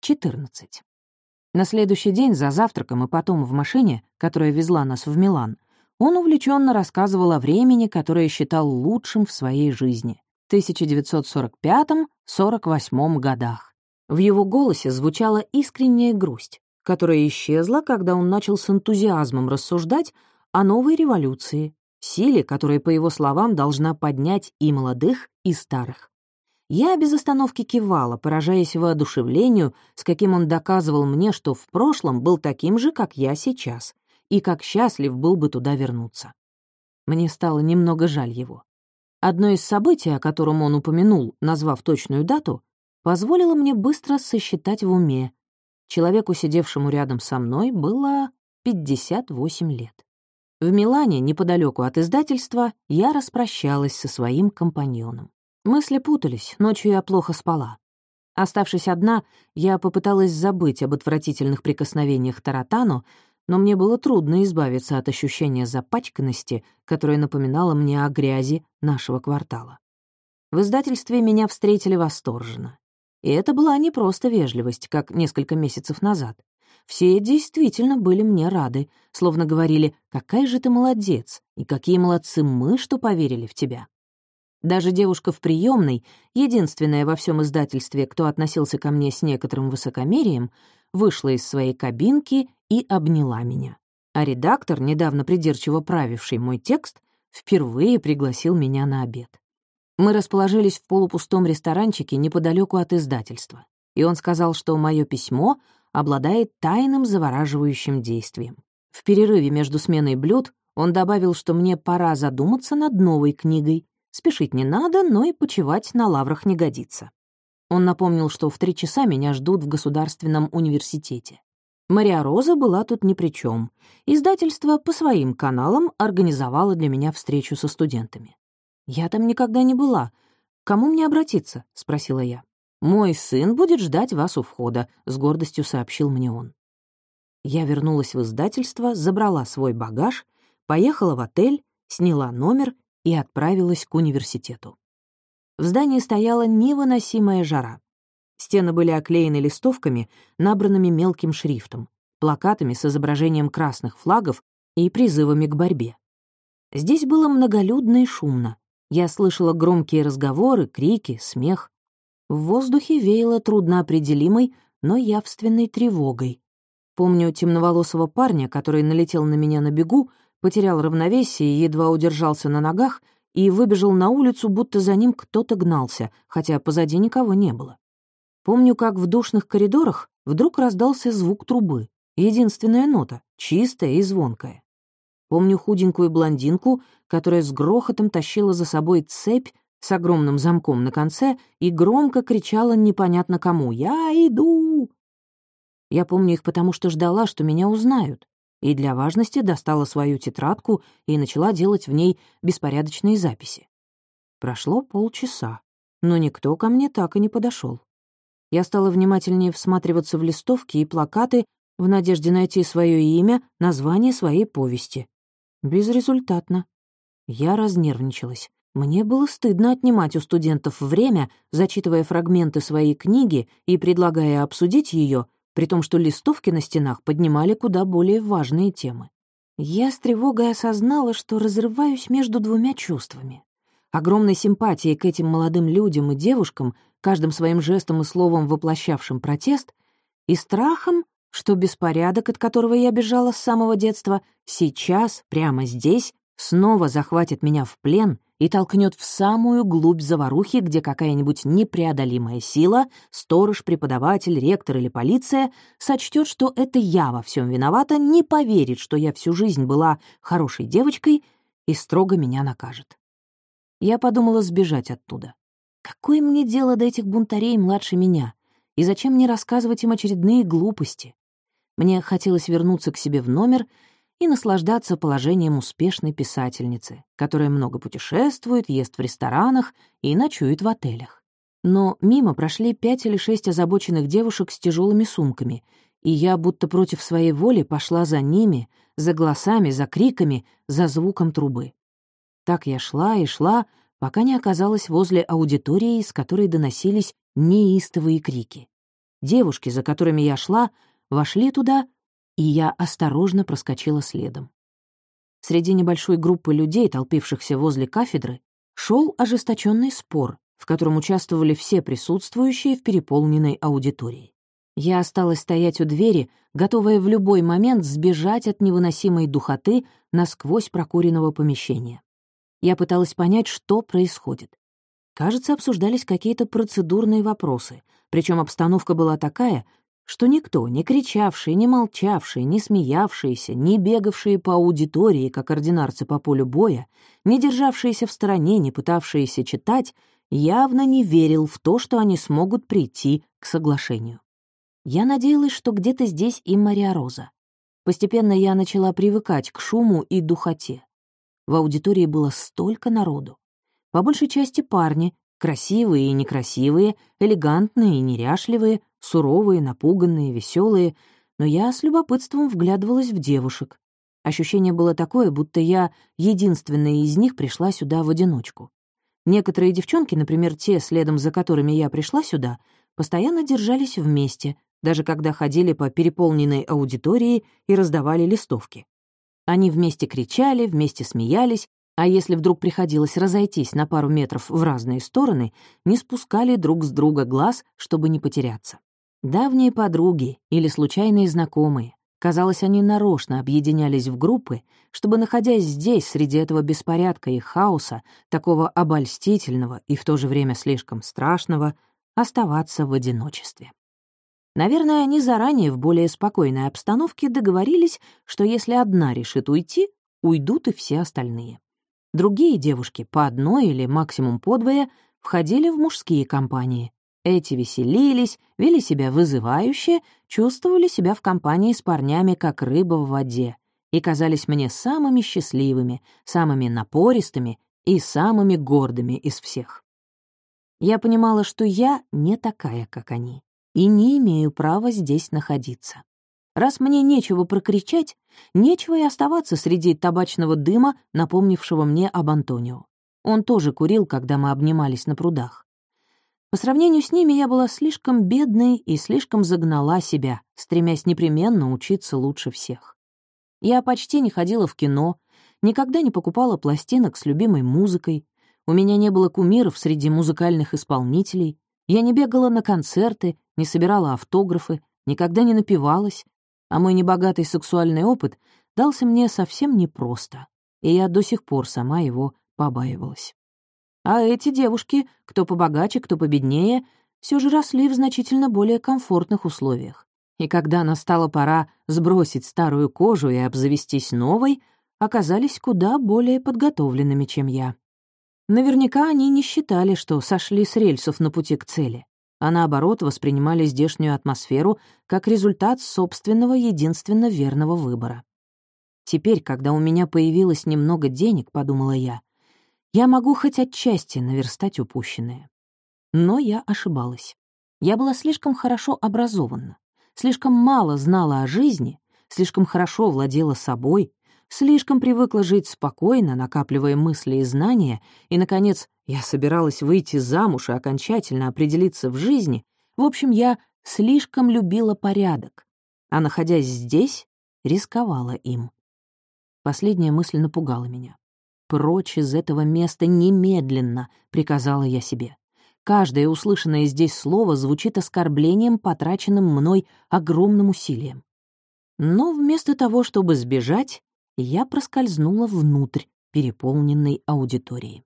14. На следующий день за завтраком и потом в машине, которая везла нас в Милан, он увлеченно рассказывал о времени, которое считал лучшим в своей жизни — 1945-48 годах. В его голосе звучала искренняя грусть, которая исчезла, когда он начал с энтузиазмом рассуждать о новой революции, силе, которая, по его словам, должна поднять и молодых, и старых. Я без остановки кивала, поражаясь воодушевлению, с каким он доказывал мне, что в прошлом был таким же, как я сейчас, и как счастлив был бы туда вернуться. Мне стало немного жаль его. Одно из событий, о котором он упомянул, назвав точную дату, позволило мне быстро сосчитать в уме. Человеку, сидевшему рядом со мной, было 58 лет. В Милане, неподалеку от издательства, я распрощалась со своим компаньоном. Мысли путались, ночью я плохо спала. Оставшись одна, я попыталась забыть об отвратительных прикосновениях Таратану, но мне было трудно избавиться от ощущения запачканности, которое напоминало мне о грязи нашего квартала. В издательстве меня встретили восторженно. И это была не просто вежливость, как несколько месяцев назад. Все действительно были мне рады, словно говорили «какая же ты молодец» и «какие молодцы мы, что поверили в тебя». Даже девушка в приемной, единственная во всем издательстве, кто относился ко мне с некоторым высокомерием, вышла из своей кабинки и обняла меня. А редактор, недавно придирчиво правивший мой текст, впервые пригласил меня на обед. Мы расположились в полупустом ресторанчике неподалеку от издательства, и он сказал, что мое письмо обладает тайным завораживающим действием. В перерыве между сменой блюд он добавил, что мне пора задуматься над новой книгой. Спешить не надо, но и почивать на лаврах не годится. Он напомнил, что в три часа меня ждут в Государственном университете. Мария Роза была тут ни при чем. Издательство по своим каналам организовало для меня встречу со студентами. «Я там никогда не была. К кому мне обратиться?» — спросила я. «Мой сын будет ждать вас у входа», — с гордостью сообщил мне он. Я вернулась в издательство, забрала свой багаж, поехала в отель, сняла номер и отправилась к университету. В здании стояла невыносимая жара. Стены были оклеены листовками, набранными мелким шрифтом, плакатами с изображением красных флагов и призывами к борьбе. Здесь было многолюдно и шумно. Я слышала громкие разговоры, крики, смех. В воздухе веяло трудноопределимой, но явственной тревогой. Помню темноволосого парня, который налетел на меня на бегу, потерял равновесие едва удержался на ногах и выбежал на улицу, будто за ним кто-то гнался, хотя позади никого не было. Помню, как в душных коридорах вдруг раздался звук трубы, единственная нота, чистая и звонкая. Помню худенькую блондинку, которая с грохотом тащила за собой цепь с огромным замком на конце и громко кричала непонятно кому «Я иду!». Я помню их потому, что ждала, что меня узнают, и для важности достала свою тетрадку и начала делать в ней беспорядочные записи. Прошло полчаса, но никто ко мне так и не подошел. Я стала внимательнее всматриваться в листовки и плакаты в надежде найти свое имя, название своей повести. Безрезультатно. Я разнервничалась. Мне было стыдно отнимать у студентов время, зачитывая фрагменты своей книги и предлагая обсудить ее, при том, что листовки на стенах поднимали куда более важные темы. Я с тревогой осознала, что разрываюсь между двумя чувствами. Огромной симпатией к этим молодым людям и девушкам, каждым своим жестом и словом воплощавшим протест, и страхом, что беспорядок, от которого я бежала с самого детства, сейчас, прямо здесь, снова захватит меня в плен и толкнет в самую глубь заварухи, где какая-нибудь непреодолимая сила, сторож, преподаватель, ректор или полиция сочтет, что это я во всем виновата, не поверит, что я всю жизнь была хорошей девочкой и строго меня накажет. Я подумала сбежать оттуда. Какое мне дело до этих бунтарей младше меня? И зачем мне рассказывать им очередные глупости? Мне хотелось вернуться к себе в номер — и наслаждаться положением успешной писательницы, которая много путешествует, ест в ресторанах и ночует в отелях. Но мимо прошли пять или шесть озабоченных девушек с тяжелыми сумками, и я будто против своей воли пошла за ними, за голосами, за криками, за звуком трубы. Так я шла и шла, пока не оказалась возле аудитории, из которой доносились неистовые крики. Девушки, за которыми я шла, вошли туда, и я осторожно проскочила следом. Среди небольшой группы людей, толпившихся возле кафедры, шел ожесточенный спор, в котором участвовали все присутствующие в переполненной аудитории. Я осталась стоять у двери, готовая в любой момент сбежать от невыносимой духоты насквозь прокуренного помещения. Я пыталась понять, что происходит. Кажется, обсуждались какие-то процедурные вопросы, причем обстановка была такая, что никто, не кричавший, не молчавший, не смеявшийся, не бегавшие по аудитории, как ординарцы по полю боя, не державшиеся в стороне, не пытавшиеся читать, явно не верил в то, что они смогут прийти к соглашению. Я надеялась, что где-то здесь и Мария Роза. Постепенно я начала привыкать к шуму и духоте. В аудитории было столько народу. По большей части парни, красивые и некрасивые, элегантные и неряшливые, суровые, напуганные, веселые, но я с любопытством вглядывалась в девушек. Ощущение было такое, будто я единственная из них пришла сюда в одиночку. Некоторые девчонки, например, те, следом за которыми я пришла сюда, постоянно держались вместе, даже когда ходили по переполненной аудитории и раздавали листовки. Они вместе кричали, вместе смеялись, а если вдруг приходилось разойтись на пару метров в разные стороны, не спускали друг с друга глаз, чтобы не потеряться. Давние подруги или случайные знакомые. Казалось, они нарочно объединялись в группы, чтобы, находясь здесь, среди этого беспорядка и хаоса, такого обольстительного и в то же время слишком страшного, оставаться в одиночестве. Наверное, они заранее в более спокойной обстановке договорились, что если одна решит уйти, уйдут и все остальные. Другие девушки, по одной или максимум по двое, входили в мужские компании. Эти веселились, вели себя вызывающе, чувствовали себя в компании с парнями, как рыба в воде, и казались мне самыми счастливыми, самыми напористыми и самыми гордыми из всех. Я понимала, что я не такая, как они и не имею права здесь находиться. Раз мне нечего прокричать, нечего и оставаться среди табачного дыма, напомнившего мне об Антонио. Он тоже курил, когда мы обнимались на прудах. По сравнению с ними я была слишком бедной и слишком загнала себя, стремясь непременно учиться лучше всех. Я почти не ходила в кино, никогда не покупала пластинок с любимой музыкой, у меня не было кумиров среди музыкальных исполнителей, я не бегала на концерты, не собирала автографы, никогда не напивалась, а мой небогатый сексуальный опыт дался мне совсем непросто, и я до сих пор сама его побаивалась. А эти девушки, кто побогаче, кто победнее, все же росли в значительно более комфортных условиях. И когда настала пора сбросить старую кожу и обзавестись новой, оказались куда более подготовленными, чем я. Наверняка они не считали, что сошли с рельсов на пути к цели, а наоборот воспринимали здешнюю атмосферу как результат собственного единственно верного выбора. Теперь, когда у меня появилось немного денег, подумала я, я могу хоть отчасти наверстать упущенное. Но я ошибалась. Я была слишком хорошо образована, слишком мало знала о жизни, слишком хорошо владела собой, слишком привыкла жить спокойно, накапливая мысли и знания, и, наконец, я собиралась выйти замуж и окончательно определиться в жизни. В общем, я слишком любила порядок, а, находясь здесь, рисковала им. Последняя мысль напугала меня. «Прочь из этого места немедленно», — приказала я себе. Каждое услышанное здесь слово звучит оскорблением, потраченным мной огромным усилием. Но вместо того, чтобы сбежать, я проскользнула внутрь переполненной аудитории.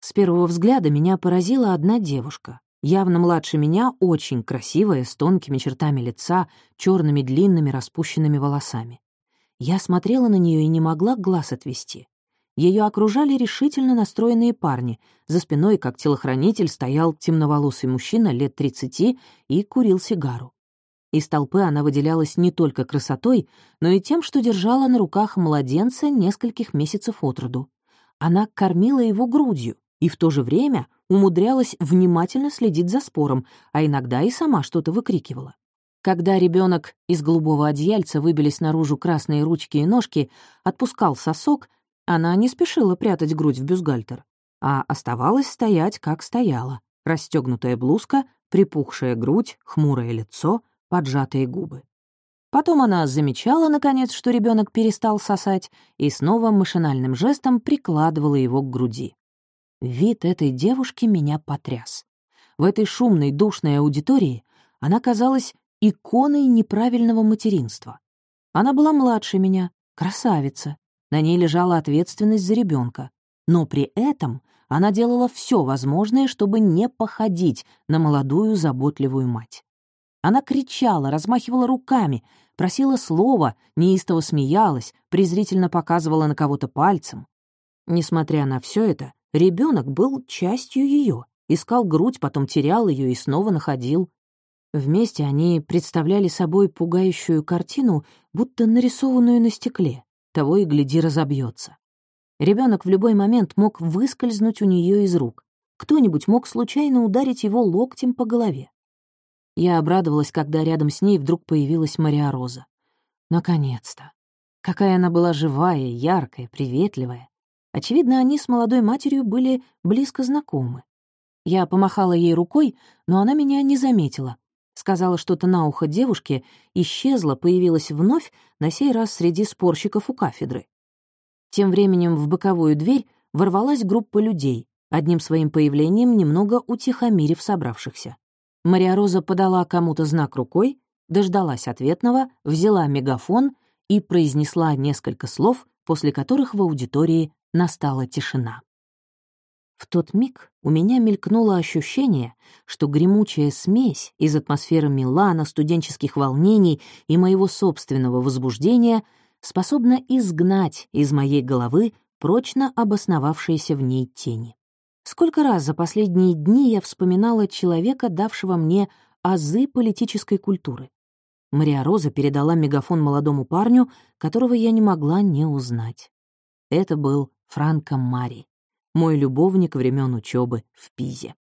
С первого взгляда меня поразила одна девушка, явно младше меня, очень красивая, с тонкими чертами лица, черными длинными распущенными волосами. Я смотрела на нее и не могла глаз отвести. Ее окружали решительно настроенные парни. За спиной, как телохранитель, стоял темноволосый мужчина лет тридцати и курил сигару. Из толпы она выделялась не только красотой, но и тем, что держала на руках младенца нескольких месяцев от роду. Она кормила его грудью и в то же время умудрялась внимательно следить за спором, а иногда и сама что-то выкрикивала. Когда ребенок из голубого одеяльца выбились наружу красные ручки и ножки, отпускал сосок, она не спешила прятать грудь в бюстгальтер, а оставалась стоять, как стояла, расстегнутая блузка, припухшая грудь, хмурое лицо, поджатые губы. Потом она замечала, наконец, что ребенок перестал сосать, и снова машинальным жестом прикладывала его к груди. Вид этой девушки меня потряс. В этой шумной, душной аудитории она казалась иконой неправильного материнства. Она была младше меня, красавица. На ней лежала ответственность за ребенка. Но при этом она делала все возможное, чтобы не походить на молодую заботливую мать. Она кричала, размахивала руками, просила слова, неистово смеялась, презрительно показывала на кого-то пальцем. Несмотря на все это, ребенок был частью ее, искал грудь, потом терял ее и снова находил. Вместе они представляли собой пугающую картину, будто нарисованную на стекле. Того и гляди разобьется. Ребенок в любой момент мог выскользнуть у нее из рук. Кто-нибудь мог случайно ударить его локтем по голове. Я обрадовалась, когда рядом с ней вдруг появилась Мария Роза. Наконец-то. Какая она была живая, яркая, приветливая. Очевидно, они с молодой матерью были близко знакомы. Я помахала ей рукой, но она меня не заметила. Сказала что-то на ухо девушке, исчезла, появилась вновь, на сей раз среди спорщиков у кафедры. Тем временем в боковую дверь ворвалась группа людей, одним своим появлением немного утихомирив собравшихся. Мария Роза подала кому-то знак рукой, дождалась ответного, взяла мегафон и произнесла несколько слов, после которых в аудитории настала тишина. В тот миг у меня мелькнуло ощущение, что гремучая смесь из атмосферы Милана, студенческих волнений и моего собственного возбуждения способна изгнать из моей головы прочно обосновавшиеся в ней тени. Сколько раз за последние дни я вспоминала человека, давшего мне азы политической культуры. Мария Роза передала мегафон молодому парню, которого я не могла не узнать. Это был Франко Мари, мой любовник времен учебы в Пизе.